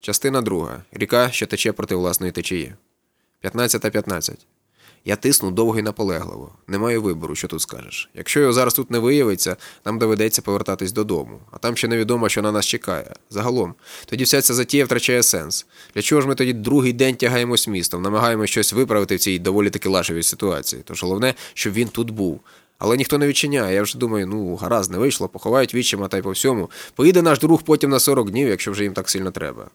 Частина друга. Ріка, що тече проти власної течії. 15.15. Я тисну довго і наполегливо. Не маю вибору, що тут скажеш. Якщо його зараз тут не виявиться, нам доведеться повертатись додому, а там ще невідомо, що на нас чекає. Загалом, тоді вся ця затія втрачає сенс. Для чого ж ми тоді другий день тягаємось містом, намагаємося щось виправити в цій доволі таки лашевій ситуації. Тож головне, щоб він тут був. Але ніхто не відчиняє. Я вже думаю, ну гаразд, не вийшло, поховають відчима та й по всьому. Поїде наш друг потім на 40 днів, якщо вже їм так сильно треба.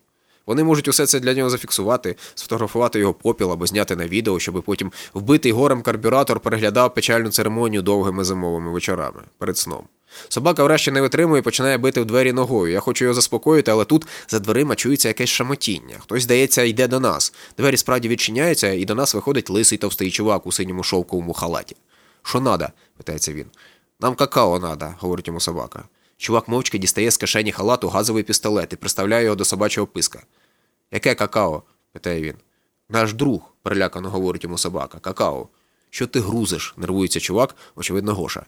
Вони можуть усе це для нього зафіксувати, сфотографувати його попіл або зняти на відео, щоб потім вбитий горем карбюратор переглядав печальну церемонію довгими зимовими вечорами перед сном. Собака врешті не витримує і починає бити в двері ногою. Я хочу його заспокоїти, але тут за дверима чується якесь шамотіння. Хтось, здається, йде до нас. Двері справді відчиняються, і до нас виходить лисий товстий чувак у синьому шовковому халаті. Що надо? питається він. Нам какао надо, говорить йому собака. Чувак мовчки дістає з кишені халату газовий пістолет і приставляє його до собачого писка. Яке какао? питає він. Наш друг, перелякано говорить йому собака. Какао. Що ти грузиш? нервується чувак, очевидно, Гоша.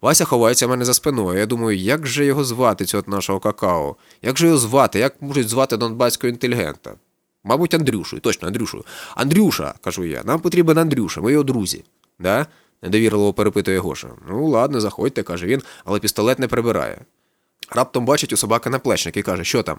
Вася ховається мене за спиною. Я думаю, як же його звати, цього нашого какао? Як же його звати? Як можуть звати донбаського інтелігента? Мабуть, Андрюшою, точно, Андрюшою. Андрюша, кажу я, нам потрібен Андрюша, ми його друзі. Да? Недовірливо перепитує Гоша. Ну, ладно, заходьте, каже він, але пістолет не прибирає. Раптом бачить у собаки наплечник і каже, що там?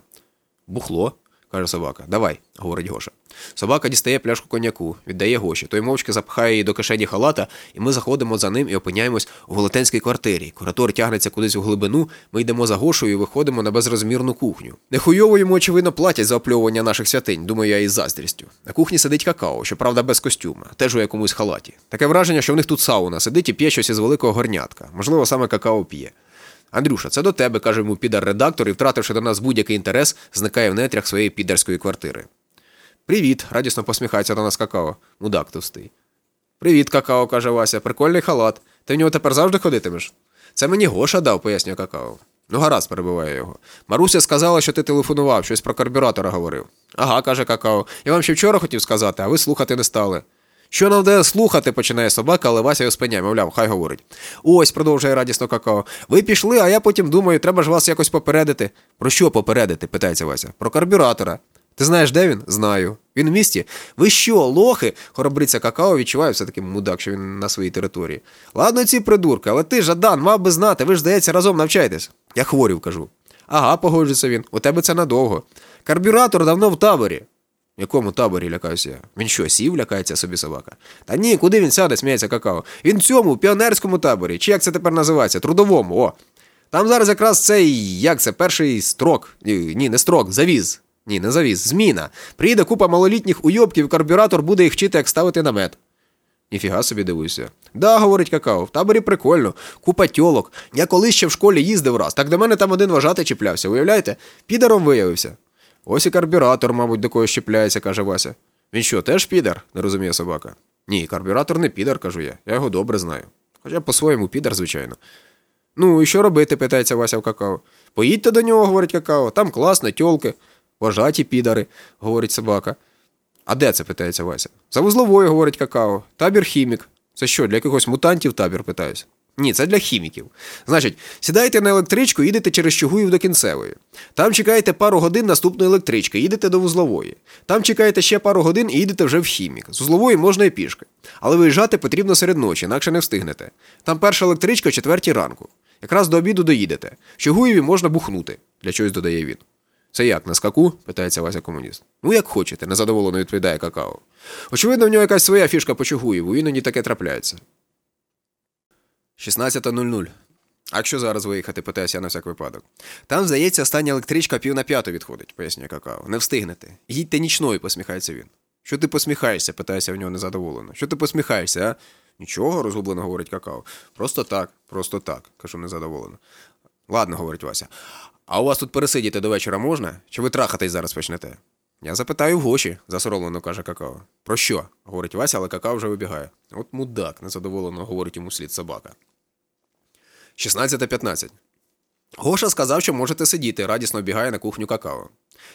Бухло, каже собака. Давай, говорить Гоша. Собака дістає пляшку коньяку, віддає Гоші. Той мовчки запхає її до кишені халата, і ми заходимо за ним і опиняємось у велетенській квартирі. Куратор тягнеться кудись у глибину, ми йдемо за Гошою і виходимо на безрозмірну кухню. Нехуйово йому, очевидно, платять за опльовування наших святинь, думаю я із заздрістю. На кухні сидить какао, щоправда, без костюма, теж у якомусь халаті. Таке враження, що в них тут сауна сидить і п'є щось із великого горнятка. Можливо, саме какао п'є. Андрюша, це до тебе, каже йому підар-редактор, і, втративши до нас будь-який інтерес, зникає в нетрях своєї підарської квартири. Привіт, радісно посміхається до нас какао. Мудак товстий. Привіт, какао, каже Вася. Прикольний халат. Ти в нього тепер завжди ходитимеш? Це мені Гоша дав, пояснює какао. Ну, гаразд, перебиває його. Маруся сказала, що ти телефонував, щось про карбюратора говорив. Ага, каже какао. Я вам ще вчора хотів сказати, а ви слухати не стали. Що нам де слухати, починає собака, але Вася його спиняє, мовляв, хай говорить. Ось, продовжує радісно какао. Ви пішли, а я потім думаю, треба ж вас якось попередити. Про що попередити? питається Вася. Про карбюратора. Ти знаєш, де він? Знаю. Він в місті? Ви що, лохи? хоробриться какао, відчуває все-таки мудак, що він на своїй території. Ладно, ці придурки, але ти, Жадан, мав би знати, ви ж, здається, разом навчаєтесь. Я хворів, кажу. Ага, погоджується він. У тебе це надовго. Карбюратор давно в таборі. В якому таборі лякаюся я? Він що, сів, лякається собі собака? Та ні, куди він сяде, сміється какао. Він в цьому, піонерському таборі, чи як це тепер називається? Трудовому, о. Там зараз якраз цей, як це, перший строк. Ні, не строк, завіз. Ні, не завіз, зміна. Приїде купа малолітніх уйобків, карбюратор буде їх вчити, як ставити намет. Ніфіга собі дивуюся. Да, говорить какао, в таборі прикольно, купа тьолок. Я колись ще в школі їздив раз, так до мене там один вважати чіплявся, уявляєте? Підером виявився. Ось і карбюратор, мабуть, до когось щепляється, каже Вася. Він що, теж підер? не розуміє собака. Ні, карбюратор не підер, кажу я. Я його добре знаю. Хоча по-своєму підер, звичайно. Ну, і що робити? питається Вася в какао. Поїдьте до нього, говорить какао, там класно, тьолки. Вважаті підари, говорить собака. А де це? питається Вася. За вузловою, говорить какао. Табір хімік. Це що, для якихось мутантів табір питаюся? Ні, це для хіміків. Значить, сідаєте на електричку, їдете через Чугуїв до кінцевої. Там чекаєте пару годин наступної електрички, їдете до вузлової. Там чекаєте ще пару годин і їдете вже в хімік. З вузлової можна і пішки. Але виїжджати потрібно серед ночі, інакше не встигнете. Там перша електричка о четвертій ранку. Якраз до обіду доїдете. В Чугуєві можна бухнути, для чогось додає він. Це як, на скаку? питається Вася комуніст. Ну, як хочете, незадоволено відповідає какао. Очевидно, в нього якась своя фішка по Чугуєву, іноді таке трапляється. 16.00. А якщо зараз виїхати, питаюся на всяк випадок. Там, здається, остання електричка пів на п'яту відходить, пояснює какао. Не встигнете. Їдьте нічною, посміхається він. Що ти посміхаєшся? питаюся в нього незадоволено. Що ти посміхаєшся, а? Нічого, розгублено говорить какао. Просто так, просто так, кажу незадоволено. Ладно, говорить Вася. А у вас тут пересидіти до вечора можна? Чи ви трахатись зараз почнете? Я запитаю в гоші, засоромлено каже какао. Про що? говорить Вася, але какао вже вибігає. От мудак, незадоволено говорить йому слід собака. 16.15. Гоша сказав, що можете сидіти, радісно бігає на кухню какао.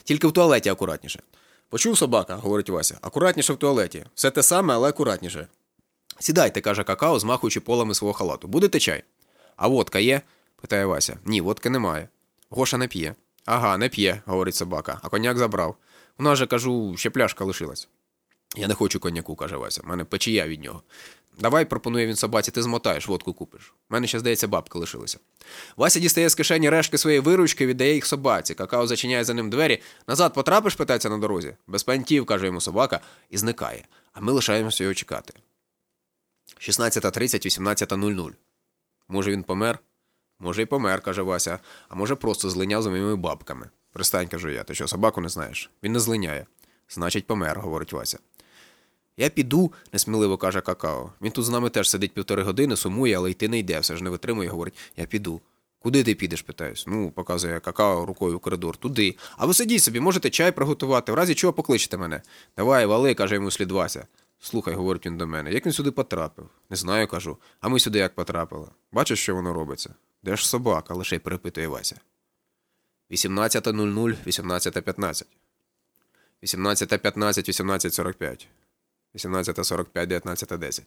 Тільки в туалеті акуратніше. Почув собака, говорить Вася. Акуратніше в туалеті. Все те саме, але акуратніше. Сідайте, каже какао, змахуючи полами свого халату. Будете чай? А водка є? питає Вася. Ні, водки немає. Гоша не п'є. Ага, не п'є, говорить собака, а коньяк забрав. У нас же, кажу, ще пляшка лишилась. Я не хочу коньяку, каже Вася. У мене печія від нього. Давай, пропонує він собаці, ти змотаєш, водку купиш. У мене ще, здається, бабка лишилася. Вася дістає з кишені рештки своєї виручки, віддає їх собаці. Какао зачиняє за ним двері. Назад потрапиш, питається на дорозі. Без пантів, каже йому собака, і зникає. А ми лишаємося його чекати. 16.30, 18.00. Може, він помер? Може, і помер, каже Вася, а може, просто злиняв за моїми бабками. Пристань, кажу я, ти що, собаку не знаєш? Він не злиняє. Значить, помер, говорить Вася. Я піду, несміливо каже какао. Він тут з нами теж сидить півтори години, сумує, але йти не йде, все ж не витримує, говорить, я піду. Куди ти підеш, питаюсь. Ну, показує какао рукою в коридор. Туди. А ви сидіть собі, можете чай приготувати, в разі чого покличете мене. Давай, вали, каже йому слід Вася. Слухай, говорить він до мене, як він сюди потрапив? Не знаю, кажу. А ми сюди як потрапили. Бачиш, що воно робиться? Де ж собака? лише й перепитує Вася. 18.00, 18.15. 18.15, 18.45. 18.45, 19.10.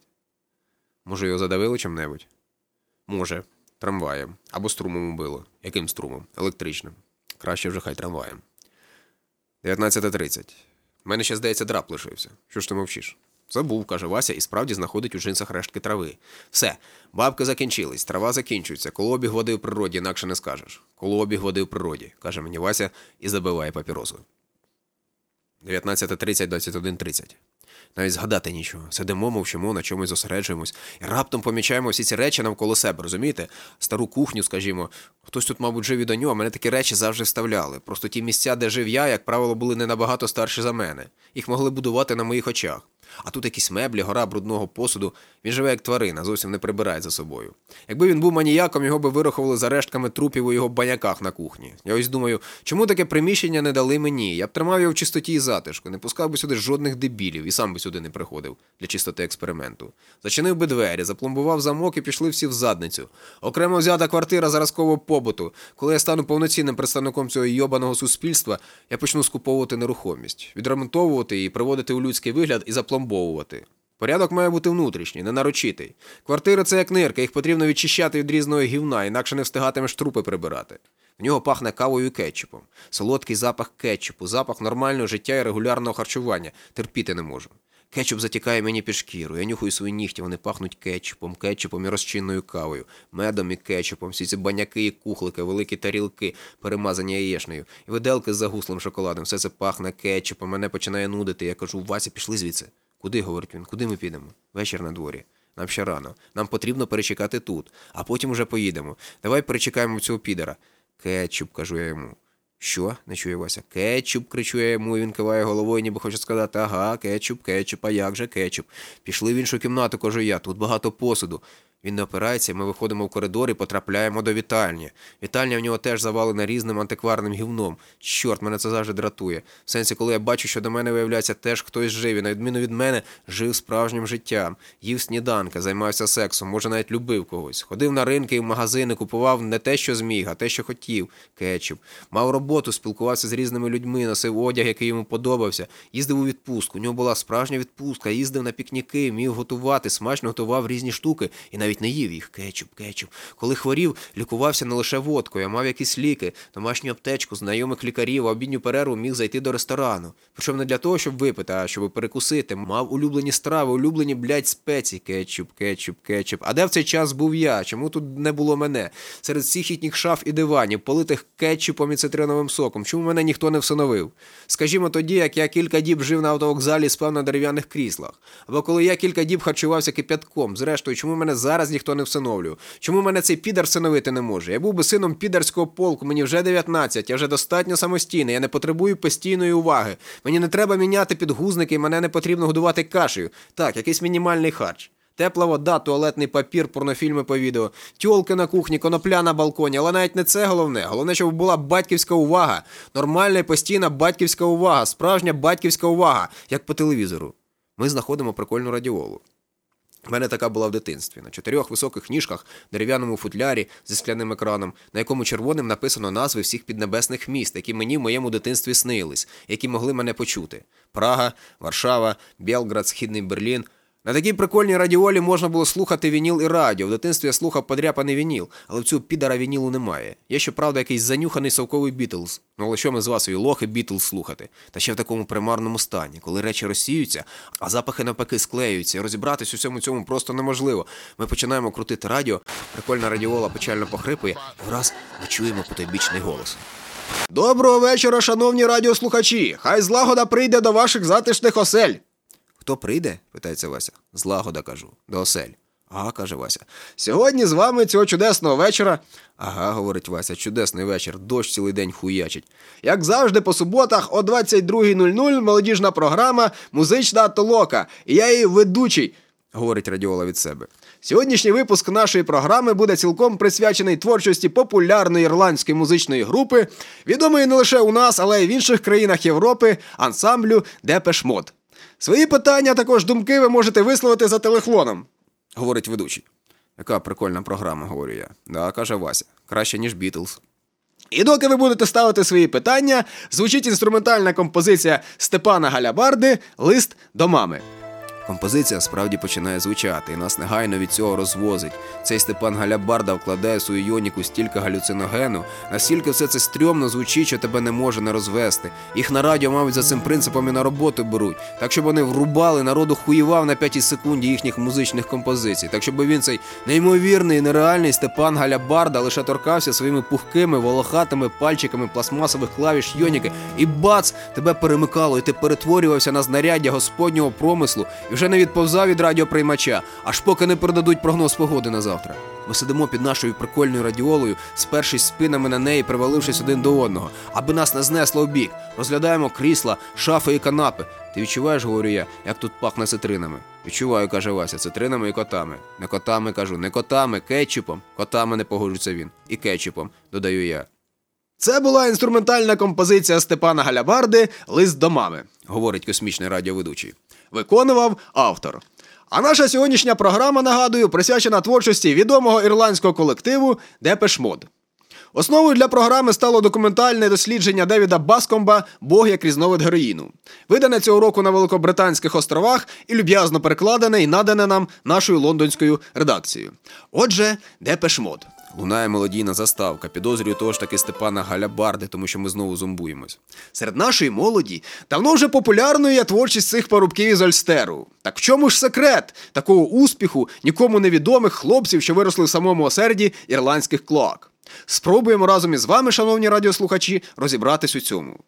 Може, його задавили чим-небудь? Може, трамваєм. Або струмом убило. Яким струмом? Електричним. Краще вже хай трамваєм. 19.30. Мене ще, здається, драп лишився. Що ж ти мовчиш? Забув, каже Вася, і справді знаходить у джинсах рештки трави. Все, бабки закінчились, трава закінчується, колообіг води в природі, інакше не скажеш. Колообіг води в природі, каже мені Вася і забиває папіросу. 19.30, 21.30. Навіть згадати нічого. Сидимо, мовчимо, на чомусь зосереджуємось. І раптом помічаємо всі ці речі навколо себе, розумієте? Стару кухню, скажімо. Хтось тут, мабуть, жив і до нього, мене такі речі завжди вставляли. Просто ті місця, де жив я, як правило, були не набагато старші за мене. Їх могли будувати на моїх очах. А тут якісь меблі, гора брудного посуду. Він живе як тварина, зовсім не прибирає за собою. Якби він був маніяком, його би вирахували за рештками трупів у його баняках на кухні. Я ось думаю, чому таке приміщення не дали мені? Я б тримав його в чистоті і затишку, не пускав би сюди жодних дебілів і сам би сюди не приходив для чистоти експерименту. Зачинив би двері, запломбував замок і пішли всі в задницю. Окремо взята квартира заразкового побуту. Коли я стану повноцінним представником цього йобаного суспільства, я почну скуповувати нерухомість, відремонтовувати її, приводити у людський вигляд і запломбовувати. Порядок має бути внутрішній, не нарочитий. Квартири це як нирка, їх потрібно відчищати від різного гівна, інакше не встигатимеш трупи прибирати. В нього пахне кавою і кетчупом. Солодкий запах кетчупу, запах нормального життя і регулярного харчування. Терпіти не можу. Кетчуп затікає мені під шкіру. Я нюхаю свої нігті, вони пахнуть кетчупом, кетчупом і розчинною кавою, медом і кетчупом, всі ці баняки і кухлики, великі тарілки, перемазані яєшнею, і виделки з загуслим шоколадом. Все це пахне кетчупом, мене починає нудити. Я кажу, Вася, пішли звідси. Куди, говорить він, куди ми підемо? Вечір на дворі. Нам ще рано. Нам потрібно перечекати тут, а потім уже поїдемо. Давай перечекаємо цього підера. Кетчуп, кажу я йому. Що? не чує Вася. Кетчуп, кричу я йому, і він киває головою, ніби хоче сказати, ага, кетчуп, кетчуп, а як же кетчуп. Пішли в іншу кімнату, кажу я, тут багато посуду. Він не опирається, ми виходимо в коридор і потрапляємо до вітальні. Вітальня в нього теж завалена різним антикварним гівном. Чорт, мене це завжди дратує. В сенсі, коли я бачу, що до мене виявляється теж хтось жив, і на відміну від мене, жив справжнім життям, їв сніданки, займався сексом, може навіть любив когось. Ходив на ринки і в магазини, купував не те, що зміг, а те, що хотів. Кетчуп. Мав роботу, спілкувався з різними людьми, носив одяг, який йому подобався. Їздив у відпустку. У нього була справжня відпустка, їздив на пікніки, міг готувати, смачно готував різні штуки і навіть не їв їх. Кетчуп, кетчуп. Коли хворів, лікувався не лише водкою, а мав якісь ліки, домашню аптечку, знайомих лікарів, а обідню перерву міг зайти до ресторану. Причому не для того, щоб випити, а щоб перекусити. Мав улюблені страви, улюблені, блядь, спеції. Кетчуп, кетчуп, кетчуп. А де в цей час був я? Чому тут не було мене? Серед всіх їхніх шаф і диванів, политих кетчупом і цитриновим соком. Чому мене ніхто не всиновив? Скажімо тоді, як я кілька діб жив на автовокзалі, спав на дерев'яних кріслах. Або коли я кілька діб харчувався кип'ятком. Зрештою, чому мене зараз ніхто не всиновлює? Чому мене цей підар всиновити не може? Я був би сином підарського полку, мені вже 19, я вже достатньо самостійний, я не потребую постійної уваги. Мені не треба міняти підгузники, мене не потрібно годувати кашею. Так, якийсь мінімальний харч. Тепла вода, туалетний папір, порнофільми по відео, тьолки на кухні, конопля на балконі, але навіть не це головне. Головне, щоб була батьківська увага. Нормальна і постійна батьківська увага, справжня батьківська увага, як по телевізору. Ми знаходимо прикольну радіолу. У мене така була в дитинстві на чотирьох високих ніжках, дерев'яному футлярі зі скляним екраном, на якому червоним написано назви всіх піднебесних міст, які мені в моєму дитинстві снились, які могли мене почути: Прага, Варшава, Білград, Східний Берлін. На такій прикольній радіолі можна було слухати вініл і радіо. В дитинстві я слухав подряпаний вініл, але в цього підара вінілу немає. Є щоправда якийсь занюханий совковий Бітлз. Ну але що ми з вас і лохи Бітлз слухати? Та ще в такому примарному стані, коли речі розсіються, а запахи навпаки склеюються. Розібратись у всьому цьому просто неможливо. Ми починаємо крутити радіо, прикольна радіола печально похрипує, і враз ми чуємо потойбічний голос. Доброго вечора, шановні радіослухачі! Хай злагода прийде до ваших затишних осель. Хто прийде? питається Вася. Злагода кажу, до осель. Ага, каже Вася. Сьогодні з вами цього чудесного вечора, Ага, говорить Вася, чудесний вечір, дощ цілий день хуячить. як завжди, по суботах о 22.00 молодіжна програма Музична толока. Я її ведучий. Говорить радіола від себе. Сьогоднішній випуск нашої програми буде цілком присвячений творчості популярної ірландської музичної групи, відомої не лише у нас, але й в інших країнах Європи, ансамблю Депеш Мод. Свої питання, також думки ви можете висловити за телефоном. Говорить ведучий. Яка прикольна програма, говорю я. Да, каже Вася. Краще, ніж Бітлз. І доки ви будете ставити свої питання, звучить інструментальна композиція Степана Галябарди Лист до мами. Композиція справді починає звучати, і нас негайно від цього розвозить. Цей Степан Галябарда вкладає в свою йоніку стільки галюциногену, настільки все це стрьомно звучить, що тебе не може не розвести. Їх на радіо, мабуть, за цим принципом і на роботу беруть, так щоб вони врубали, народу хуював на п'ятій секунді їхніх музичних композицій, так щоб він цей неймовірний, нереальний Степан Галябарда лише торкався своїми пухкими, волохатими пальчиками пластмасових клавіш йоніки, і бац, тебе перемикало, і ти перетворювався на знаряддя господнього промислу і вже не відповзав від радіоприймача, аж поки не передадуть прогноз погоди на завтра. Ми сидимо під нашою прикольною радіолою, спершись спинами на неї, привалившись один до одного, аби нас не знесло в бік. Розглядаємо крісла, шафи і канапи. Ти відчуваєш, говорю я, як тут пахне цитринами? Відчуваю, каже Вася, цитринами і котами. Не котами кажу, не котами, кетчупом. Котами не погоджується він. І кетчупом, додаю я. Це була інструментальна композиція Степана Галябарди Лист до мами. Говорить космічний радіоведучий. Виконував автор. А наша сьогоднішня програма, нагадую, присвячена творчості відомого ірландського колективу Депеш Мод. Основою для програми стало документальне дослідження Девіда Баскомба Бог як різновид героїну, видане цього року на Великобританських островах і люб'язно перекладене і надане нам нашою лондонською редакцією. Отже, Депеш Мод. Лунає мелодійна заставка. Підозрюю того ж таки Степана Галябарди, тому що ми знову зомбуємось. Серед нашої молоді давно вже популярною є творчість цих парубків із Ольстеру. Так в чому ж секрет такого успіху нікому невідомих хлопців, що виросли в самому осерді ірландських клоак? Спробуємо разом із вами, шановні радіослухачі, розібратись у цьому.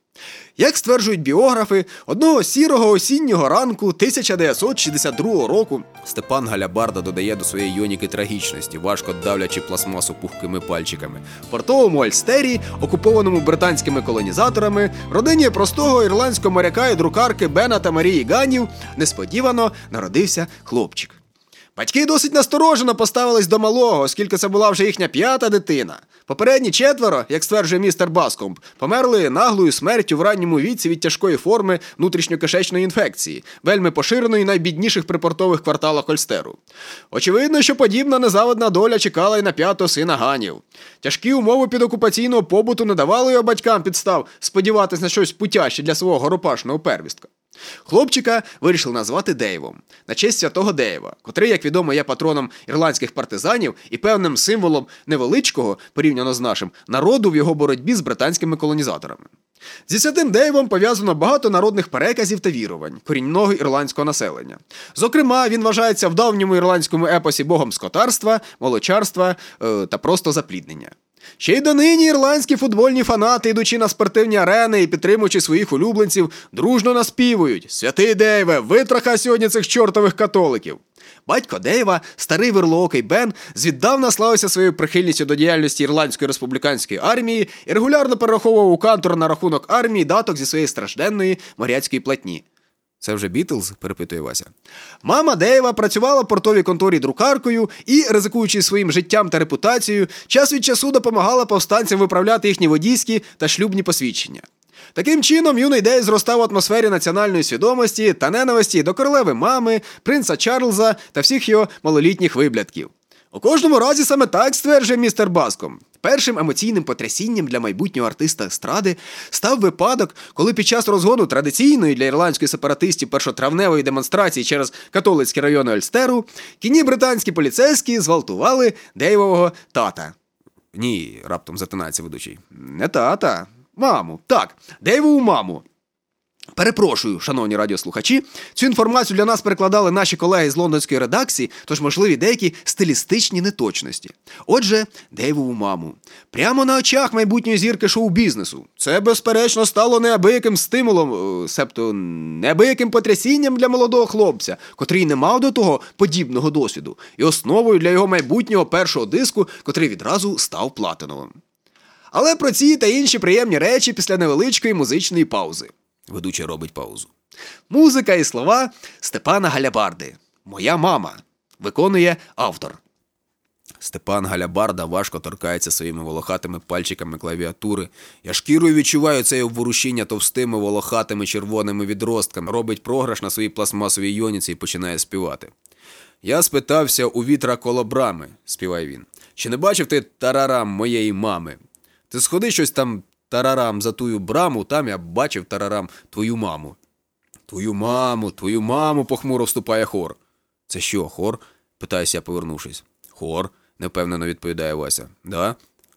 Як стверджують біографи, одного сірого осіннього ранку 1962 року Степан Галябарда додає до своєї йоніки трагічності, важко давлячи пластмасу пухкими пальчиками. в портовому Альстері, окупованому британськими колонізаторами, родині простого ірландського моряка і друкарки Бена та Марії Ганів несподівано народився хлопчик. Батьки досить насторожено поставились до малого, оскільки це була вже їхня п'ята дитина. Попередні четверо, як стверджує містер Баскомб, померли наглою смертю в ранньому віці від тяжкої форми внутрішньокишечної інфекції, вельми поширеної найбідніших припортових кварталах Ольстеру. Очевидно, що подібна незавидна доля чекала й на п'ятого сина Ганів. Тяжкі умови підокупаційного побуту не давали його батькам підстав сподіватись на щось путяще для свого горопашного первістка. Хлопчика вирішили назвати Дейвом на честь святого Деєва, котрий, як відомо, є патроном ірландських партизанів і певним символом невеличкого, порівняно з нашим, народу в його боротьбі з британськими колонізаторами. Зі святим Дейвом пов'язано багато народних переказів та вірувань корінного ірландського населення. Зокрема, він вважається в давньому ірландському епосі богом скотарства, молочарства е, та просто запліднення. Ще й донині ірландські футбольні фанати, йдучи на спортивні арени і підтримуючи своїх улюбленців, дружно наспівують Святий Дейве, витрахай сьогодні цих чортових католиків. Батько Дейва, старий верлоокий Бен, звіддавна славився своєю прихильністю до діяльності Ірландської республіканської армії і регулярно перераховував у кантор на рахунок армії даток зі своєї стражденної моряцької платні. Це вже Бітлз? перепитує Вася. Мама Дейва працювала в портовій конторі друкаркою і, ризикуючи своїм життям та репутацією, час від часу допомагала повстанцям виправляти їхні водійські та шлюбні посвідчення. Таким чином, юний Дей зростав в атмосфері національної свідомості та ненависті до королеви мами, принца Чарльза та всіх його малолітніх виблядків. У кожному разі саме так стверджує містер Баском. Першим емоційним потрясінням для майбутнього артиста естради став випадок, коли під час розгону традиційної для ірландських сепаратистів першотравневої демонстрації через католицькі райони Ельстеру кіні британські поліцейські зґвалтували Дейвового тата. Ні, раптом затинається ведучий. Не тата, маму. Так, Дейвову маму. Перепрошую, шановні радіослухачі, цю інформацію для нас перекладали наші колеги з лондонської редакції, тож можливі деякі стилістичні неточності. Отже, Дейвову маму. Прямо на очах майбутньої зірки шоу-бізнесу. Це, безперечно, стало неабияким стимулом, е, себто неабияким потрясінням для молодого хлопця, котрий не мав до того подібного досвіду, і основою для його майбутнього першого диску, котрий відразу став платиновим. Але про ці та інші приємні речі після невеличкої музичної паузи. Ведучий робить паузу. Музика і слова Степана Галябарди. Моя мама. Виконує автор. Степан Галябарда важко торкається своїми волохатими пальчиками клавіатури. Я шкірою відчуваю це обворушіння товстими волохатими червоними відростками, робить програш на своїй пластмасовій йоніці і починає співати. Я спитався у вітра коло брами, співає він. Чи не бачив ти тарарам моєї мами? Ти сходи щось там тарарам за тую браму, там я бачив тарарам твою маму. Твою маму, твою маму, похмуро вступає хор. Це що, хор? питаюся повернувшись. Хор, невпевнено відповідає Вася. Да?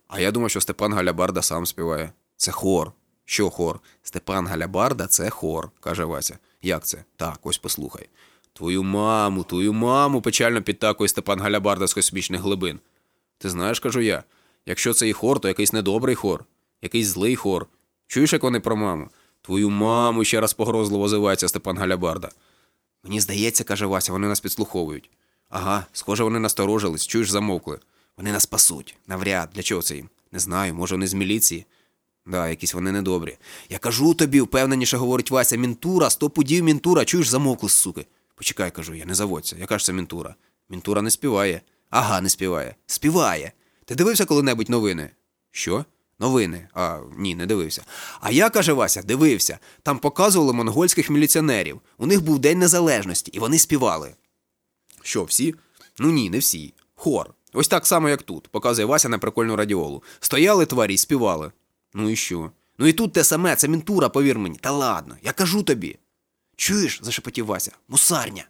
А я думав, що Степан Галябарда сам співає. Це хор. Що хор? Степан Галябарда це хор, каже Вася. Як це? Так, ось послухай. Твою маму, твою маму, печально підтакує Степан Галябарда з космічних глибин. Ти знаєш, кажу я, якщо це і хор, то якийсь недобрий хор, якийсь злий хор. Чуєш, як вони про маму? Твою маму ще раз погрозливо озивається Степан Галябарда. Мені здається, каже Вася, вони нас підслуховують. Ага, схоже, вони насторожились, чуєш, замовкли. Вони нас спасуть. Навряд, для чого це їм? Не знаю, може, вони з міліції. Да, якісь вони недобрі. Я кажу тобі, впевненіше говорить Вася, мінтура, сто пудів мінтура, чуєш, замовкли, суки. Почекай, кажу я, не заводься. Яка ж це мінтура? Мінтура не співає. Ага, не співає. Співає. Ти дивився коли-небудь новини? Що? Новини. А, ні, не дивився. А я, каже Вася, дивився. Там показували монгольських міліціонерів. У них був День Незалежності, і вони співали. Що, всі? Ну ні, не всі. Хор. Ось так само, як тут, показує Вася на прикольну радіолу. Стояли тварі, співали. Ну і що? Ну і тут те саме, це мінтура, повір мені. Та ладно, я кажу тобі. Чуєш? зашепотів Вася. Мусарня.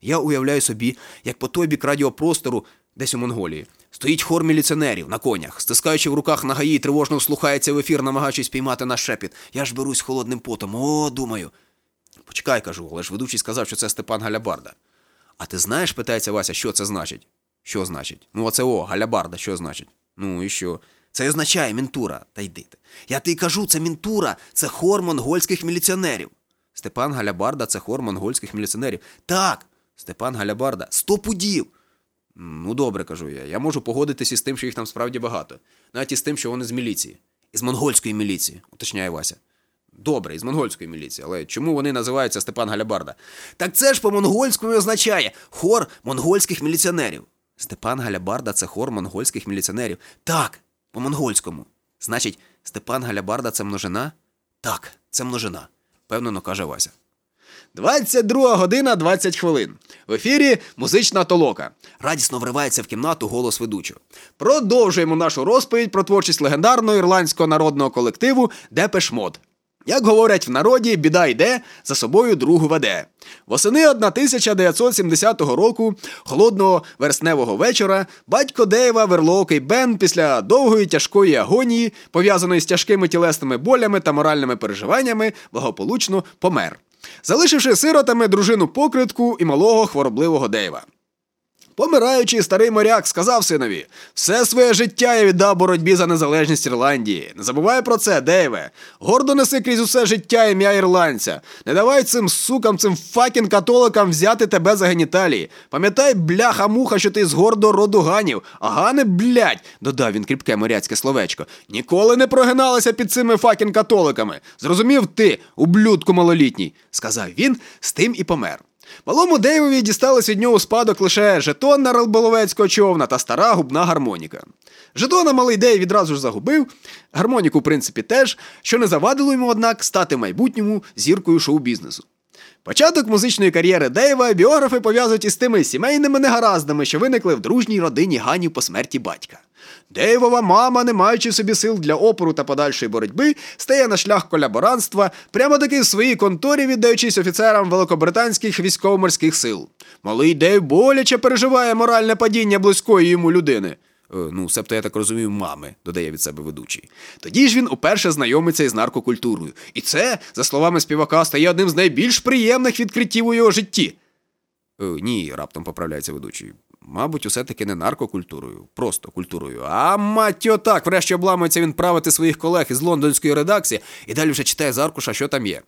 Я уявляю собі, як по той бік радіопростору, десь у Монголії, стоїть хор міліціонерів на конях, стискаючи в руках нагаї, тривожно вслухається в ефір, намагаючись піймати наш шепіт. Я ж берусь холодним потом. О, думаю. Почекай, кажу, але ж ведучий сказав, що це Степан Галябарда. А ти знаєш, питається Вася, що це значить? Що значить? Ну, оце о, Галябарда, що значить? Ну і що? Це означає мінтура. Та йди ти. Я ти кажу, це мінтура, це хор монгольських міліціонерів. Степан Галябарда це хор монгольських міліціонерів. Так, Степан Галябарда, сто пудів. Ну, добре, кажу я. Я можу погодитися з тим, що їх там справді багато. Навіть із тим, що вони з міліції. Із монгольської міліції, уточняє Вася. Добре, із монгольської міліції, але чому вони називаються Степан Галябарда? Так це ж по-монгольському означає хор монгольських міліціонерів. Степан Галябарда це хор монгольських міліціонерів. Так, по-монгольському. Значить, Степан Галябарда це множина? Так, це множина, впевнено каже Вася. 22 година 20 хвилин. В ефірі музична толока. Радісно вривається в кімнату голос ведучого. Продовжуємо нашу розповідь про творчість легендарного ірландського народного колективу Депеш Мод. Як говорять в народі, біда йде, за собою другу веде. Восени 1970 року, холодного вересневого вечора, батько Дейва, верлоокий Бен, після довгої тяжкої агонії, пов'язаної з тяжкими тілесними болями та моральними переживаннями, благополучно помер, залишивши сиротами дружину покритку і малого хворобливого Дейва. Помираючий старий моряк сказав синові: все своє життя я віддав боротьбі за незалежність Ірландії. Не забувай про це, Дейве. Гордо неси крізь усе життя ім'я ірландця. Не давай цим сукам, цим факін католикам взяти тебе за геніталії. Пам'ятай, бляха муха, що ти з гордо роду ганів, а гани, блядь, додав він кріпке моряцьке словечко. Ніколи не прогиналися під цими факін католиками. Зрозумів ти, ублюдку малолітній, сказав він, з тим і помер. Малому Дейвові дісталось від нього спадок лише жетон на риболовецького човна та стара губна гармоніка. Жетона малий Дейв відразу ж загубив, гармоніку, в принципі, теж, що не завадило йому, однак, стати майбутньому зіркою шоу-бізнесу. Початок музичної кар'єри Дейва біографи пов'язують із тими сімейними негараздами, що виникли в дружній родині Ганів по смерті батька. Дейвова мама, не маючи собі сил для опору та подальшої боротьби, стає на шлях колаборантства, прямо таки в своїй конторі, віддаючись офіцерам великобританських військово-морських сил. Малий Дейв боляче переживає моральне падіння близької йому людини. Е, ну, себто, я так розумію, мами, додає від себе ведучий. Тоді ж він уперше знайомиться із наркокультурою. І це, за словами співака, стає одним з найбільш приємних відкриттів у його житті. Е, ні, раптом поправляється ведучий. Мабуть, усе таки не наркокультурою, просто культурою. А мать його так, врешті обламується він правити своїх колег із лондонської редакції і далі вже читає з аркуша, що там є.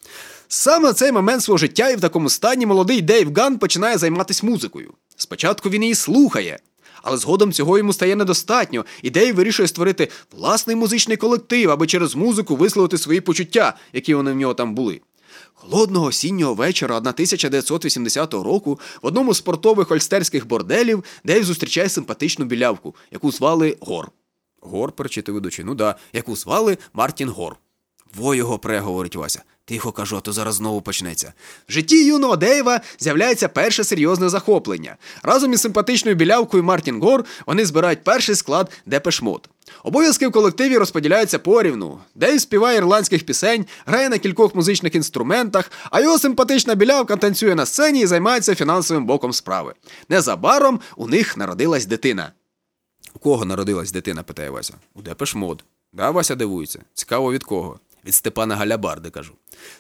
Саме цей момент свого життя і в такому стані молодий Дейв Ган починає займатися музикою. Спочатку він її слухає, але згодом цього йому стає недостатньо, і Дейв вирішує створити власний музичний колектив, аби через музику висловити свої почуття, які вони в нього там були. Холодного осіннього вечора 1980 року в одному з портових ольстерських борделів Дейв зустрічає симпатичну білявку, яку звали Гор. Гор, перечити ведучий, ну да, яку звали Мартін Гор. Во його пре, говорить Вася. Тихо кажу, а то зараз знову почнеться. В житті юного Дейва з'являється перше серйозне захоплення. Разом із симпатичною білявкою Мартін Гор вони збирають перший склад Депеш Мод. Обов'язки в колективі розподіляються порівну. Дейв співає ірландських пісень, грає на кількох музичних інструментах, а його симпатична білявка танцює на сцені і займається фінансовим боком справи. Незабаром у них народилась дитина. У кого народилась дитина, питає Вася. У Депеш Мод. Да, Вася дивується. Цікаво від кого? Від Степана Галябарди, кажу.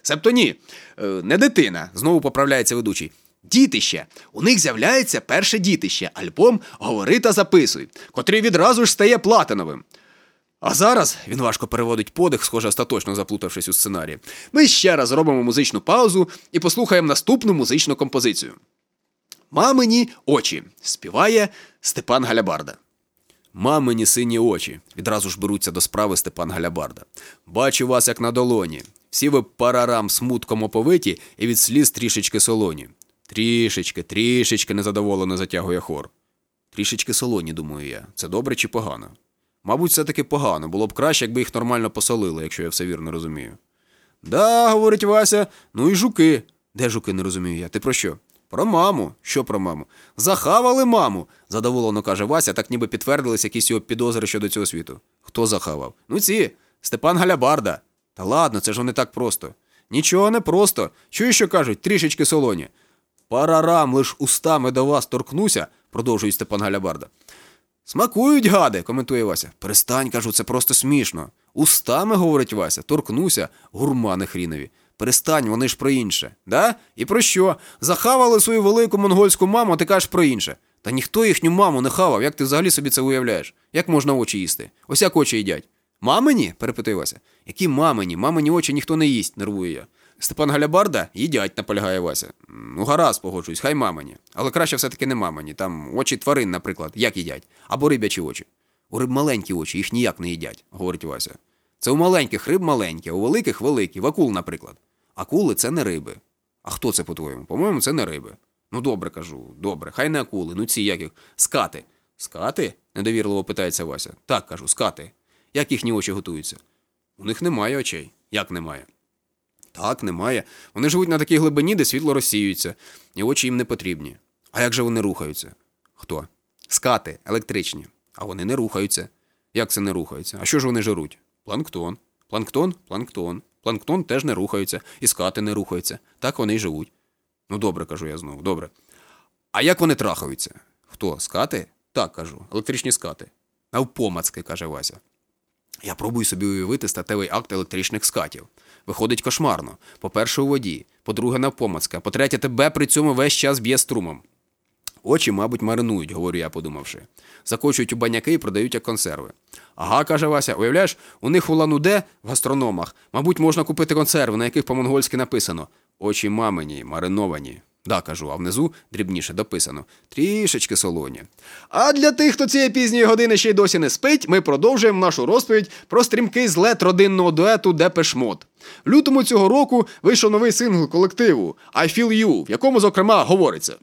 Себто ні, е, не дитина. Знову поправляється ведучий. Дітище. У них з'являється перше дітище, альбом Говори та записуй, котрий відразу ж стає платиновим. А зараз Він важко переводить подих, схоже, остаточно заплутавшись у сценарії. ми ще раз зробимо музичну паузу і послухаємо наступну музичну композицію. Мамині очі співає Степан Галябарда. Мамині сині очі. Відразу ж беруться до справи Степан Галябарда. Бачу вас, як на долоні. Всі ви парарам смутком оповиті і від сліз трішечки солоні. Трішечки, трішечки незадоволено затягує хор. Трішечки солоні, думаю я. Це добре чи погано? Мабуть, все-таки погано. Було б краще, якби їх нормально посолили, якщо я все вірно розумію. Да, говорить Вася, ну і жуки. Де жуки, не розумію я. Ти про що? Про маму. Що про маму? Захавали маму, задоволено каже Вася, так ніби підтвердились якісь його підозри щодо цього світу. Хто захавав? Ну ці, Степан Галябарда. Та ладно, це ж вони так просто. Нічого не просто. Чую, що кажуть, трішечки солоні. Парарам лиш устами до вас торкнуся, продовжує Степан Галябарда. Смакують гади, коментує Вася. Перестань, кажу, це просто смішно. Устами, говорить Вася, торкнуся, гурмани хрінові. Перестань, вони ж про інше. Да? І про що? Захавали свою велику монгольську маму, а ти кажеш про інше. Та ніхто їхню маму не хавав, як ти взагалі собі це уявляєш? Як можна очі їсти? Ось як очі їдять. Мамині? перепитує Вася. Які мамині? Мамині очі ніхто не їсть, нервую я. Степан Галябарда їдять, наполягає Вася. Ну, гаразд, погоджуюсь, хай мамині. Але краще все-таки не мамині. Там очі тварин, наприклад, як їдять, або рибячі очі. У риб маленькі очі, їх ніяк не їдять, говорить Вася. Це у маленьких риб маленькі, у великих великі, в акул, наприклад. Акули це не риби. А хто це, по-твоєму? По-моєму, це не риби. Ну, добре кажу, добре, хай не акули, ну ці як їх. Скати. Скати? недовірливо питається Вася. Так кажу, скати. Як їхні очі готуються? У них немає очей. Як немає? Так, немає. Вони живуть на такій глибині, де світло розсіюється, і очі їм не потрібні. А як же вони рухаються? Хто? Скати, електричні. А вони не рухаються. Як це не рухаються? А що ж вони жируть? Планктон. Планктон, планктон. Планктон теж не рухаються, і скати не рухаються. Так вони й живуть. Ну, добре, кажу я знову, добре. А як вони трахаються? Хто? Скати? Так кажу, електричні скати. Навпомацки, каже Вася. Я пробую собі уявити статевий акт електричних скатів. Виходить кошмарно. По-перше, у воді, по-друге, навпомацька, по-третє, тебе при цьому весь час б'є струмом. Очі, мабуть, маринують, говорю я, подумавши. Закочують у баняки і продають як консерви. Ага, каже Вася, уявляєш, у них в Улан-Уде в гастрономах, мабуть, можна купити консерви, на яких по-монгольськи написано очі мамині, мариновані. Да, кажу, а внизу дрібніше дописано трішечки солоні. А для тих, хто цієї пізньої години ще й досі не спить, ми продовжуємо нашу розповідь про стрімкий злет родинного дуету Депеш Мод. В лютому цього року вийшов новий сингл колективу I Feel You, в якому, зокрема, говориться,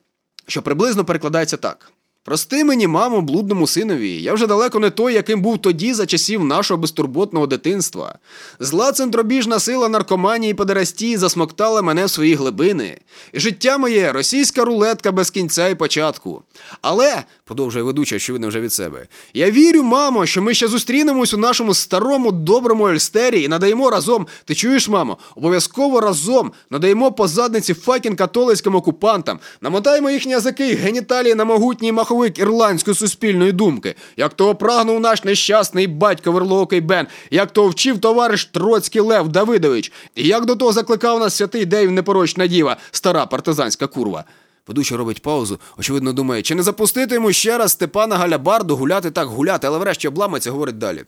що приблизно перекладається так: Прости мені, мамо, блудному синові. Я вже далеко не той, яким був тоді за часів нашого безтурботного дитинства. Зла центробіжна сила наркоманії педерастії засмоктала мене в свої глибини. І життя моє російська рулетка без кінця і початку. Але, продовжує ведуча, очевидно, вже від себе. Я вірю, мамо, що ми ще зустрінемось у нашому старому доброму Ольстері і надаємо разом. Ти чуєш, мамо? Обов'язково разом надаємо по задниці fucking католицьким окупантам, намотаємо їхні язики геніталії на могутній маховик ірландської суспільної думки, як того прагнув наш нещасний батько Вирлоокий Бен, як того вчив товариш Троцький Лев Давидович, і як до того закликав нас святий Дейв непорочна діва, стара партизанська курва. Ведучий робить паузу, очевидно, думає, чи не запустити йому ще раз Степана Галябарду гуляти так гуляти, але врешті обламається, говорить далі.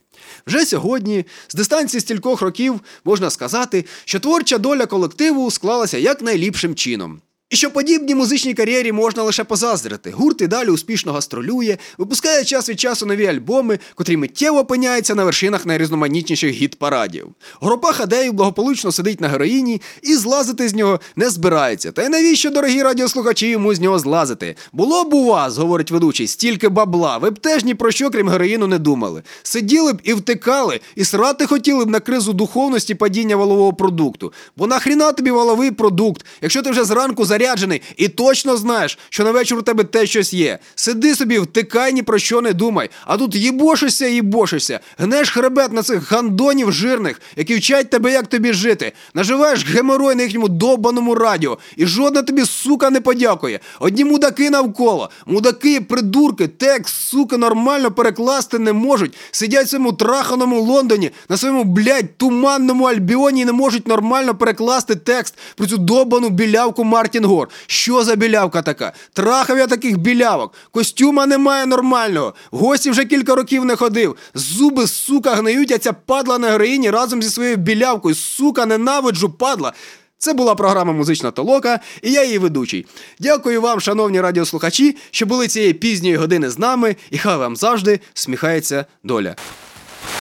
Вже сьогодні, з дистанції стількох років, можна сказати, що творча доля колективу склалася якнайліпшим чином. І що подібній музичній кар'єрі можна лише позаздрити. Гурт і далі успішно гастролює, випускає час від часу нові альбоми, котрі миттєво опиняються на вершинах найрізноманітніших гіт-парадів. Група Хадеїв благополучно сидить на героїні і злазити з нього не збирається. Та й навіщо, дорогі радіослухачі, йому з нього злазити? Було б у вас, говорить ведучий, стільки бабла. Ви б теж ні про що, крім героїну, не думали. Сиділи б і втикали, і срати хотіли б на кризу духовності падіння валового продукту. Бо нахріна тобі валовий продукт, якщо ти вже зранку заряджений і точно знаєш, що на вечір у тебе те щось є. Сиди собі, втикай, ні про що не думай. А тут їбошишся їбошишся. Гнеш хребет на цих гандонів жирних, які вчать тебе, як тобі жити. Наживаєш геморой на їхньому довбаному радіо. І жодна тобі, сука, не подякує. Одні мудаки навколо. Мудаки, придурки, текст, сука, нормально перекласти не можуть. Сидять в своєму траханому Лондоні, на своєму, блядь, туманному альбіоні і не можуть нормально перекласти текст про цю довбану білявку Мартін Гор. Що за білявка така? Трахав я таких білявок. Костюма немає нормального. Гості вже кілька років не ходив. Зуби, сука, гниють, а ця падла на героїні разом зі своєю білявкою. Сука, ненавиджу, падла. Це була програма Музична толока, і я її ведучий. Дякую вам, шановні радіослухачі, що були цієї пізньої години з нами, і хай вам завжди сміхається доля.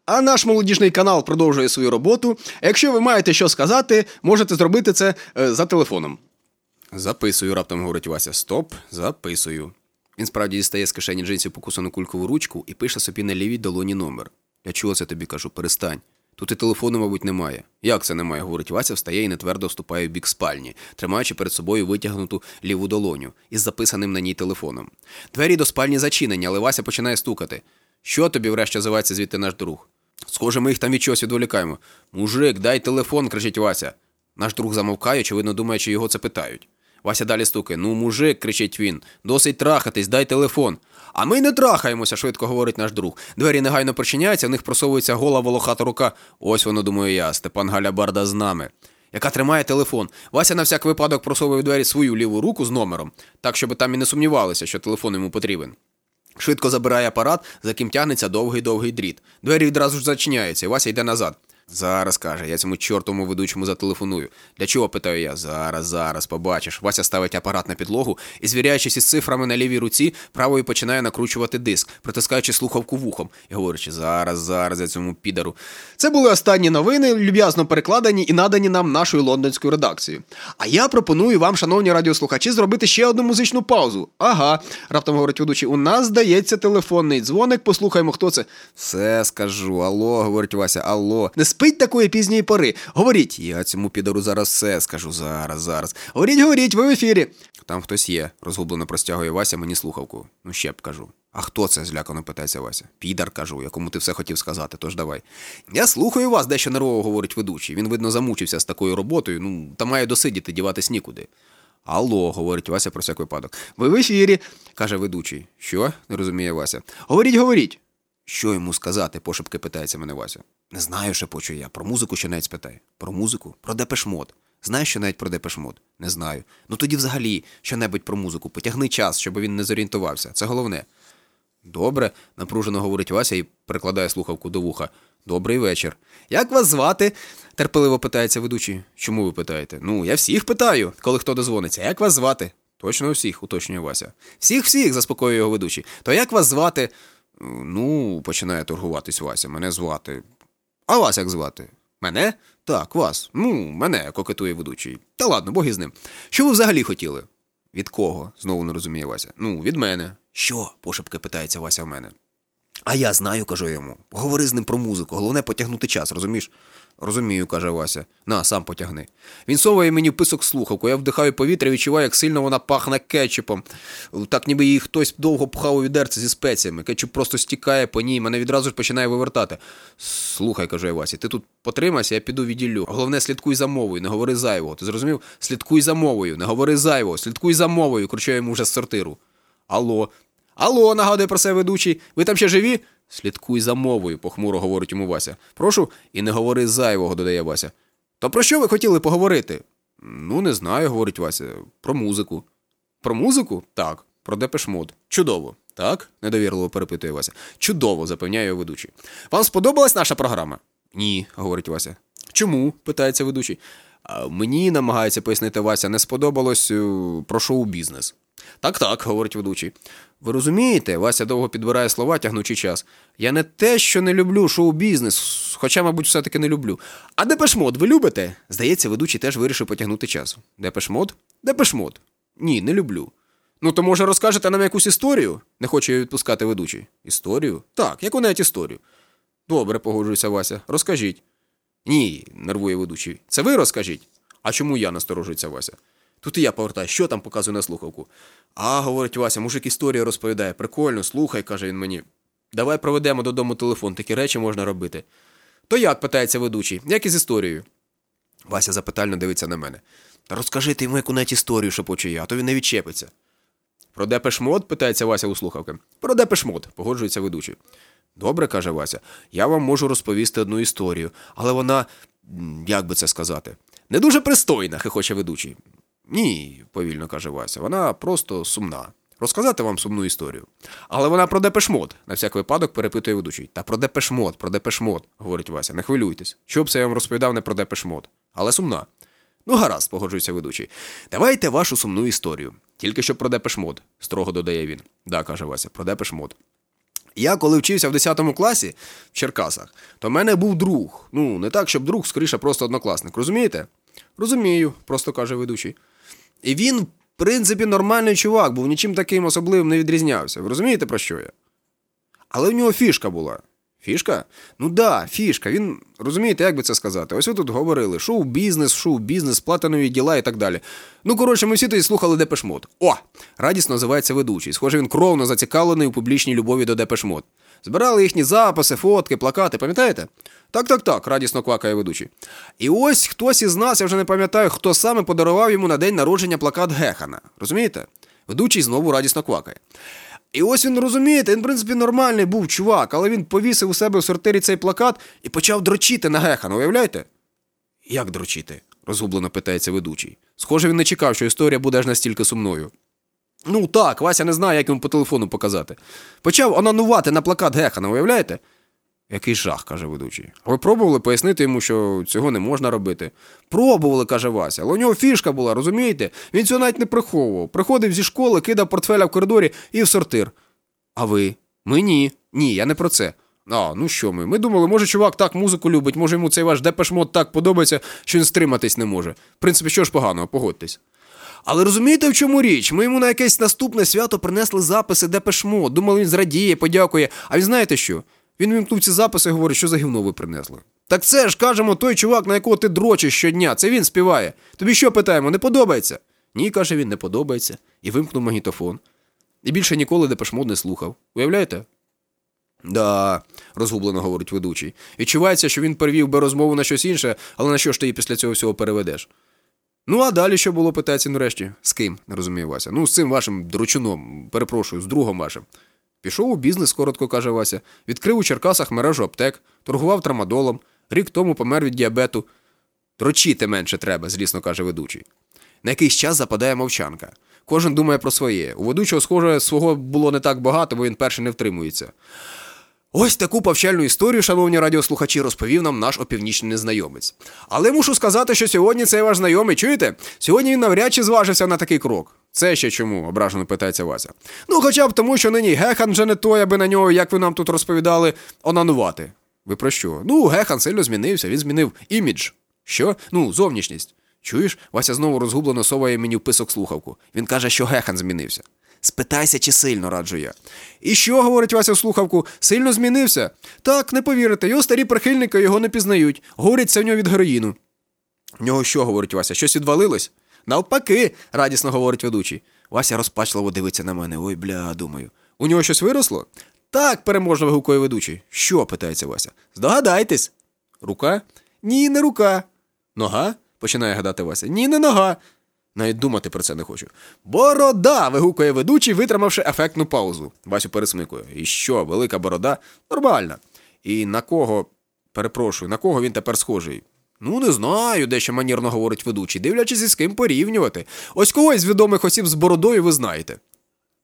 А наш молодіжний канал продовжує свою роботу. Якщо ви маєте що сказати, можете зробити це е, за телефоном. Записую, раптом говорить Вася. Стоп, записую. Він справді дістає з кишені джинсів покусану кулькову ручку і пише собі на лівій долоні номер. Я чого це тобі кажу? Перестань. Тут і телефону, мабуть, немає. Як це немає? говорить Вася, встає і нетвердо вступає в бік спальні, тримаючи перед собою витягнуту ліву долоню із записаним на ній телефоном. Двері до спальні зачинені, але Вася починає стукати. Що тобі, врешті, зивається звідти наш друг? Схоже, ми їх там від чогось відволікаємо. Мужик, дай телефон, кричить Вася. Наш друг замовкає, очевидно, думає, чи його це питають. Вася далі стукає. Ну, мужик, кричить він, досить трахатись, дай телефон. А ми не трахаємося, швидко говорить наш друг. Двері негайно причиняються, в них просовується гола волохата рука. Ось воно, думаю я, Степан Галябарда з нами. Яка тримає телефон. Вася на всяк випадок просовує в двері свою ліву руку з номером, так, щоб там і не сумнівалися, що телефон йому потрібен. Швидко забирає апарат, за яким тягнеться довгий-довгий дріт. Двері відразу ж зачиняються, і Вася йде назад. Зараз каже, я цьому чортому ведучому зателефоную. Для чого питаю я? Зараз, зараз, побачиш. Вася ставить апарат на підлогу і, звіряючись із цифрами на лівій руці, правою починає накручувати диск, притискаючи слухавку вухом і говорячи, зараз, зараз я цьому підару. Це були останні новини, люб'язно перекладені і надані нам нашою лондонською редакцією. А я пропоную вам, шановні радіослухачі, зробити ще одну музичну паузу. Ага, раптом говорить ведучий, у нас здається телефонний дзвоник. Послухаємо, хто це. Все скажу, алло, говорить Вася, алло. Не спить такої пізньої пори. Говоріть. Я цьому підару зараз все скажу, зараз, зараз. Говоріть, говоріть, ви в ефірі. Там хтось є, розгублено простягує Вася мені слухавку. Ну ще б кажу. А хто це? злякано питається Вася. Підар кажу, якому ти все хотів сказати, тож давай. Я слухаю вас, дещо нервово говорить ведучий. Він, видно, замучився з такою роботою, ну, та має досидіти, діватись нікуди. Алло, говорить Вася про всяк випадок. Ви в ефірі. каже ведучий. Що? не розуміє Вася. Говоріть, говоріть. Що йому сказати? пошепки питається мене Вася. Не знаю, шепочу я. Про музику що навіть спитай. Про музику? Про депешмот. Знаєш що навіть про депешмот? Не знаю. Ну тоді взагалі що-небудь про музику. Потягни час, щоб він не зорієнтувався. Це головне. Добре, напружено говорить Вася і прикладає слухавку до вуха. Добрий вечір. Як вас звати? терпеливо питається ведучий. Чому ви питаєте? Ну, я всіх питаю, коли хто дозвониться. Як вас звати? Точно всіх, уточнює Вася. Всіх всіх, заспокоює його ведучий. То як вас звати? Ну, починає торгуватись Вася. Мене звати. А вас як звати? Мене? Так, вас. Ну, мене, кокетує ведучий. Та ладно, Бог із ним. Що ви взагалі хотіли? Від кого? знову не розуміє Вася. Ну, від мене. Що? пошепки питається Вася в мене. А я знаю, кажу йому. Говори з ним про музику, головне потягнути час, розумієш? Розумію, каже Вася. На, сам потягни. Він совує мені в писок слухавку, я вдихаю повітря, відчуваю, як сильно вона пахне кетчупом. Так ніби її хтось довго пхав у відерце зі спеціями. Кетчуп просто стікає по ній, мене відразу ж починає вивертати. Слухай, кажу я Васі, ти тут потримайся, я піду відділю. Головне, слідкуй за мовою, не говори зайвого. Ти зрозумів? Слідкуй за мовою, не говори зайвого, слідкуй за мовою, кричу йому вже з сортиру. Алло. Алло, нагадує про себе ведучий. Ви там ще живі? Слідкуй за мовою, похмуро говорить йому Вася. Прошу, і не говори зайвого, додає Вася. То про що ви хотіли поговорити? Ну, не знаю, говорить Вася. Про музику. Про музику? Так. Про депешмод. Чудово. Так? недовірливо перепитує Вася. Чудово, запевняє його ведучий. Вам сподобалась наша програма? Ні, говорить Вася. Чому? питається ведучий. Мені намагається пояснити Вася, не сподобалось е, про шоу-бізнес. Так, так, говорить ведучий. Ви розумієте, Вася довго підбирає слова, тягнучи час. Я не те, що не люблю шоу-бізнес, хоча, мабуть, все-таки не люблю. А Депеш Мод ви любите? Здається, ведучий теж вирішив потягнути час. Депеш Мод? Депеш Мод. Ні, не люблю. Ну, то може розкажете нам якусь історію? Не хоче її відпускати ведучий. Історію? Так, яку навіть історію. Добре, погоджується Вася. Розкажіть. Ні, нервує ведучий. Це ви розкажіть. А чому я насторожується Вася? Тут і я повертаю, що там показую на слухавку. А, говорить Вася, мужик історію розповідає. Прикольно, слухай, каже він мені. Давай проведемо додому телефон, такі речі можна робити. То як, питається ведучий, як із історією? Вася запитально дивиться на мене. Та розкажи ти йому яку навіть історію, шепочу я, а то він не відчепиться. Про депешмод? питається Вася у слухавки. Про депешмод, погоджується ведучий. Добре, каже Вася, я вам можу розповісти одну історію, але вона, як би це сказати, не дуже пристойна, хихоче ведучий. Ні, повільно каже Вася, вона просто сумна. Розказати вам сумну історію. Але вона про депешмот, на всяк випадок перепитує ведучий. Та про депешмот, про депешмот, говорить Вася, не хвилюйтесь. Що б це я вам розповідав не про депешмот, але сумна. Ну, гаразд, погоджується ведучий. Давайте вашу сумну історію. Тільки що про депешмот, строго додає він. Да, каже Вася, про депешмот. Я коли вчився в 10 класі в Черкасах, то в мене був друг. Ну, не так, щоб друг, скоріше, просто однокласник. Розумієте? Розумію, просто каже ведучий. І він, в принципі, нормальний чувак, був нічим таким особливим не відрізнявся. Ви розумієте, про що я? Але в нього фішка була. Фішка? Ну да, фішка. Він розумієте, як би це сказати? Ось ви тут говорили: шоу-бізнес, шоу-бізнес, платинові діла і так далі. Ну, коротше, ми всі тоді слухали Депешмот. О! Радісно називається ведучий. Схоже, він кровно зацікавлений у публічній любові до Депешмот. Збирали їхні записи, фотки, плакати, пам'ятаєте? Так, так, так, радісно квакає ведучий. І ось хтось із нас, я вже не пам'ятаю, хто саме подарував йому на день народження плакат Гехана. Розумієте? Ведучий знову радісно квакає. І ось він розумієте, він, в принципі, нормальний був чувак, але він повісив у себе в сортирі цей плакат і почав дрочити на Гехана, уявляєте? Як дрочити? розгублено питається ведучий. Схоже, він не чекав, що історія буде аж настільки сумною. Ну так, Вася не знає, як йому по телефону показати. Почав онанувати на плакат Гехана, уявляєте? Який жах, каже ведучий. Ви пробували пояснити йому, що цього не можна робити? Пробували, каже Вася, але у нього фішка була, розумієте? Він цього навіть не приховував. Приходив зі школи, кидав портфеля в коридорі і в сортир. А ви? Ми ні. Ні, я не про це. А, ну що ми? Ми думали, може, чувак так музику любить, може йому цей ваш депешмот так подобається, що він стриматись не може. В принципі, що ж поганого, погодьтесь. Але розумієте, в чому річ? Ми йому на якесь наступне свято принесли записи Депешмо. Думали, він зрадіє, подякує. А він знаєте що? Він вимкнув ці записи і говорить, що за гівно ви принесли. Так це ж кажемо, той чувак, на якого ти дрочиш щодня, це він співає. Тобі що питаємо, не подобається? Ні, каже він, не подобається. І вимкнув магнітофон. І більше ніколи Депешмод не слухав. Уявляєте? Да, розгублено говорить ведучий. Відчувається, що він перевів би розмову на щось інше, але на що ж ти її після цього всього переведеш? Ну, а далі що було, питається нарешті? З ким? не розуміє Вася. Ну, з цим вашим дручуном, перепрошую, з другом вашим. Пішов у бізнес, коротко каже Вася. Відкрив у Черкасах мережу аптек, торгував трамадолом, рік тому помер від діабету. Дрочити менше треба, злісно каже ведучий. На якийсь час западає мовчанка. Кожен думає про своє. У ведучого, схоже, свого було не так багато, бо він перший не втримується. Ось таку повчальну історію, шановні радіослухачі, розповів нам наш опівнічний незнайомець. Але мушу сказати, що сьогодні цей ваш знайомий, чуєте? Сьогодні він навряд чи зважився на такий крок. Це ще чому? ображено питається Вася. Ну, хоча б тому, що нині Гехан вже не той, аби на нього, як ви нам тут розповідали, онанувати. Ви про що? Ну, Гехан сильно змінився, він змінив імідж. Що? Ну, зовнішність. Чуєш? Вася знову розгублено соває мені писок слухавку. Він каже, що Гехан змінився. Спитайся, чи сильно раджу я. І що, говорить Вася в слухавку, сильно змінився? Так, не повірите, його старі прихильники його не пізнають. Говорять, це в нього від героїну. В нього що, говорить Вася, щось відвалилось? Навпаки, радісно говорить ведучий. Вася розпачливо дивиться на мене. Ой, бля, думаю. У нього щось виросло? Так, переможно вигукує ведучий. Що? питається Вася. Здогадайтесь. Рука? Ні, не рука. Нога? починає гадати Вася. Ні, не нога. Навіть думати про це не хочу. Борода. вигукує ведучий, витримавши ефектну паузу. Васю пересмикує. І що, велика борода? Нормальна. І на кого, перепрошую, на кого він тепер схожий? Ну, не знаю, дещо манірно говорить ведучий, дивлячись із ким порівнювати. Ось когось з відомих осіб з бородою ви знаєте.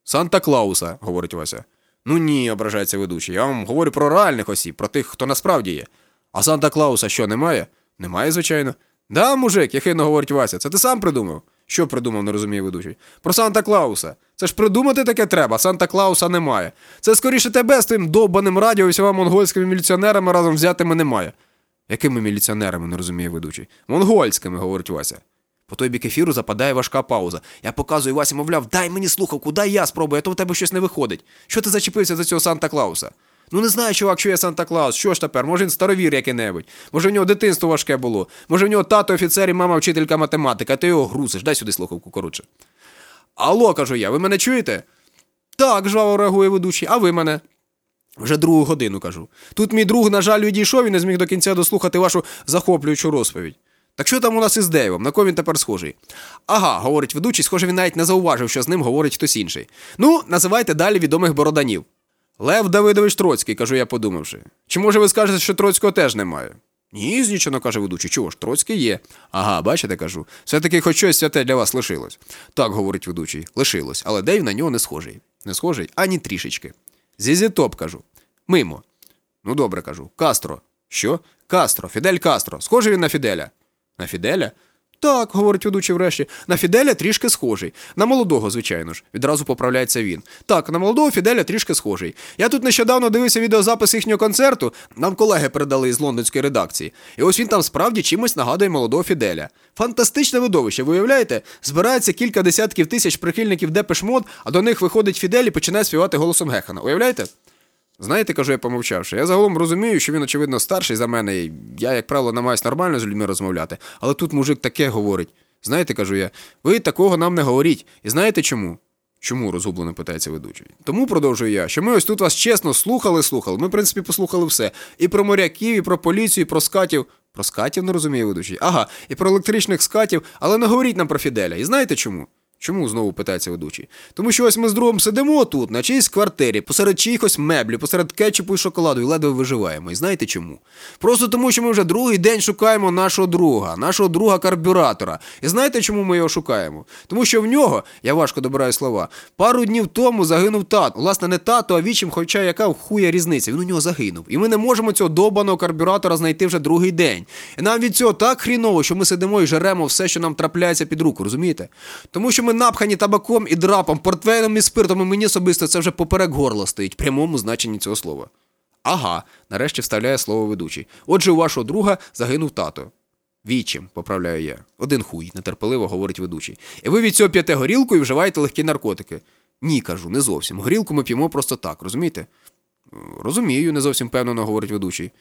Санта Клауса, говорить Вася. Ну ні, ображається ведучий. Я вам говорю про реальних осіб, про тих, хто насправді є. А Санта Клауса що, немає? Немає, звичайно. Да, мужик, яхидно говорить Вася, це ти сам придумав? Що придумав, не розуміє ведучий. Про Санта Клауса. Це ж придумати таке треба, Санта Клауса немає. Це скоріше тебе з тим довбаним радіо і всіма монгольськими міліціонерами разом взятими немає. Якими міліціонерами, не розуміє ведучий? Монгольськими, говорить Вася. По той бік ефіру западає важка пауза. Я показую Васі, мовляв, дай мені слухавку, дай я спробую, а то в тебе щось не виходить. Що ти зачепився за цього Санта Клауса? Ну не знаю, чувак, що я Санта Клаус, що ж тепер? Може він старовір який-небудь. Може в нього дитинство важке було. Може в нього тато офіцер і мама вчителька математика, а ти його грузиш. Дай сюди слухавку, коротше. Алло, кажу я, ви мене чуєте? Так, жваво реагує ведучий, а ви мене? Вже другу годину кажу. Тут мій друг, на жаль, відійшов і не зміг до кінця дослухати вашу захоплюючу розповідь. Так що там у нас із Дейвом? На кого він тепер схожий? Ага, говорить ведучий, схоже, він навіть не зауважив, що з ним говорить хтось інший. Ну, називайте далі відомих бороданів. Лев Давидович Троцький, кажу я, подумавши. Чи може ви скажете, що Троцького теж немає? Ні, знічено, каже ведучий. Чого ж, Троцький є. Ага, бачите, кажу. Все-таки хоч щось святе для вас лишилось. Так, говорить ведучий, лишилось, але Дейв на нього не схожий. Не схожий ані трішечки. Зізі топ, кажу. Мимо. Ну, добре, кажу. Кастро. Що? Кастро, Фідель Кастро. Схожий він на Фіделя. На Фіделя? Так, говорить ведучий врешті, на Фіделя трішки схожий. На молодого, звичайно ж, відразу поправляється він. Так, на молодого Фіделя трішки схожий. Я тут нещодавно дивився відеозапис їхнього концерту, нам колеги передали із лондонської редакції. І ось він там справді чимось нагадує молодого Фіделя. Фантастичне видовище, ви уявляєте? Збирається кілька десятків тисяч прихильників Депешмод, а до них виходить Фідель і починає співати голосом Гехана. Уявляєте? Знаєте, кажу я помовчавши, я загалом розумію, що він, очевидно, старший за мене, і я, як правило, намагаюсь нормально з людьми розмовляти, але тут мужик таке говорить. Знаєте, кажу я, ви такого нам не говоріть. І знаєте чому? Чому розгублено питається ведучий? Тому продовжую я, що ми ось тут вас чесно слухали, слухали. Ми, в принципі, послухали все. І про моряків, і про поліцію, і про скатів. Про скатів не розуміє ведучий. Ага, і про електричних скатів, але не говоріть нам про Фіделя. І знаєте чому? Чому знову питається ведучий? Тому що ось ми з другом сидимо тут, на чиїсь квартирі, посеред чиїхось меблі, посеред кетчупу і шоколаду, і ледве виживаємо. І знаєте чому? Просто тому, що ми вже другий день шукаємо нашого друга, нашого друга карбюратора. І знаєте, чому ми його шукаємо? Тому що в нього, я важко добираю слова, пару днів тому загинув тато. Власне, не тато, а вічим, хоча яка хуя різниця. Він у нього загинув. І ми не можемо цього добаного карбюратора знайти вже другий день. І нам від цього так хріново, що ми сидимо і жеремо все, що нам трапляється під руку, розумієте? Тому що ми напхані табаком і драпом, портвейном і спиртом, і мені особисто це вже поперек горла стоїть, в прямому значенні цього слова. Ага, нарешті вставляє слово ведучий. Отже, у вашого друга загинув тато. Вічим, поправляю я. Один хуй, нетерпеливо говорить ведучий. І ви від цього п'яте горілку і вживаєте легкі наркотики. Ні, кажу, не зовсім. Горілку ми п'ємо просто так, розумієте? Розумію, не зовсім впевнено говорить ведучий.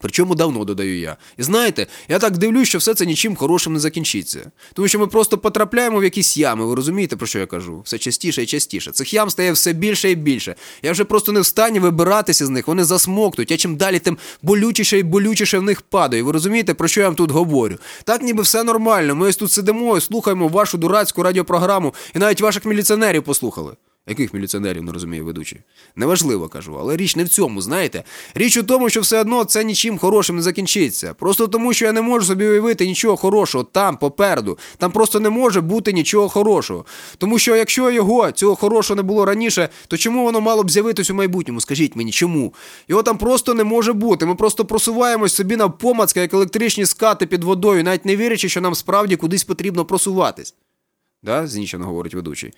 Причому давно додаю я. І знаєте, я так дивлюсь, що все це нічим хорошим не закінчиться. Тому що ми просто потрапляємо в якісь ями, ви розумієте, про що я кажу? Все частіше і частіше. Цих ям стає все більше і більше. Я вже просто не в стані вибиратися з них, вони засмоктують. Я чим далі, тим болючіше і болючіше в них падаю. Ви розумієте, про що я вам тут говорю? Так ніби все нормально. Ми ось тут сидимо і слухаємо вашу дурацьку радіопрограму, і навіть ваших міліціонерів послухали. Яких міліціонерів не розуміє ведучий? Неважливо кажу, але річ не в цьому, знаєте. Річ у тому, що все одно це нічим хорошим не закінчиться. Просто тому, що я не можу собі уявити нічого хорошого там, попереду. Там просто не може бути нічого хорошого. Тому що якщо його, цього хорошого не було раніше, то чому воно мало б з'явитись у майбутньому? Скажіть мені, чому? Його там просто не може бути. Ми просто просуваємось собі на помацка, як електричні скати під водою, навіть не вірячи, що нам справді кудись потрібно просуватись. Да? знічено говорить ведучий.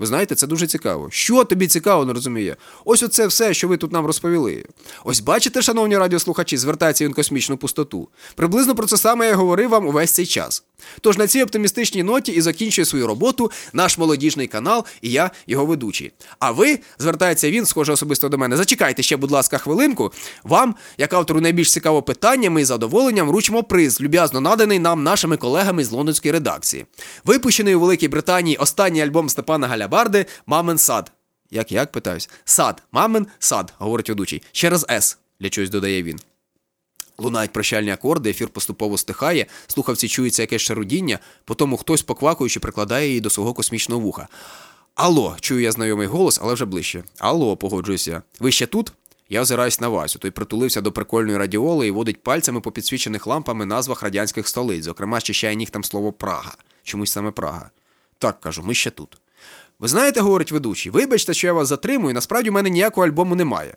Ви знаєте, це дуже цікаво. Що тобі цікаво, не розуміє? Ось оце все, що ви тут нам розповіли. Ось бачите, шановні радіослухачі, звертається він космічну пустоту. Приблизно про це саме я говорив вам увесь цей час. Тож на цій оптимістичній ноті і закінчує свою роботу наш молодіжний канал, і я його ведучий. А ви, звертається він, схоже особисто до мене. Зачекайте ще, будь ласка, хвилинку. Вам, як автору найбільш цікавого питання, ми з задоволенням вручимо приз, люб'язно наданий нам нашими колегами з лондонської редакції. Випущений у Великій Британії останній альбом Степана Галябарди Мамин сад. Як як питаюсь? Сад, мамин сад, говорить ведучий. Через С, для чогось додає він. Лунають прощальні акорди, ефір поступово стихає, слухавці чується якесь шарудіння, потім хтось поквакуючи прикладає її до свого космічного вуха. Алло, чую я знайомий голос, але вже ближче. Алло, погоджуюся. Ви ще тут? Я озираюсь на Васю. Той притулився до прикольної радіоли і водить пальцями по підсвічених лампами назвах радянських столиць, зокрема, щищає нігтем слово Прага. Чомусь саме Прага. Так кажу, ми ще тут. Ви знаєте, говорить ведучий, вибачте, що я вас затримую, насправді в мене ніякого альбому немає.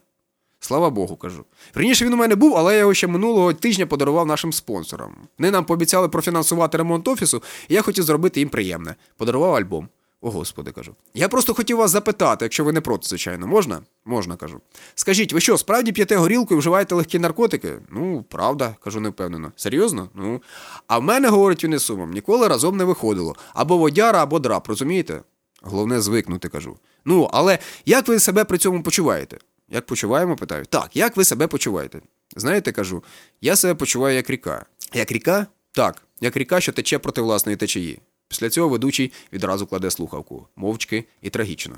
Слава Богу, кажу. Раніше він у мене був, але я його ще минулого тижня подарував нашим спонсорам. Вони нам пообіцяли профінансувати ремонт офісу, і я хотів зробити їм приємне. Подарував альбом. О, господи, кажу. Я просто хотів вас запитати, якщо ви не проти, звичайно, можна? Можна, кажу. Скажіть, ви що, справді п'єте горілку і вживаєте легкі наркотики? Ну, правда, кажу невпевнено. Серйозно? Ну. А в мене, говорить він із сумом, ніколи разом не виходило. Або водяра, або драп, розумієте? Головне звикнути, кажу. Ну, але як ви себе при цьому почуваєте? Як почуваємо, питаю. Так, як ви себе почуваєте? Знаєте, кажу, я себе почуваю як ріка. Як ріка? Так, як ріка, що тече проти власної течії. Після цього ведучий відразу кладе слухавку, мовчки і трагічно.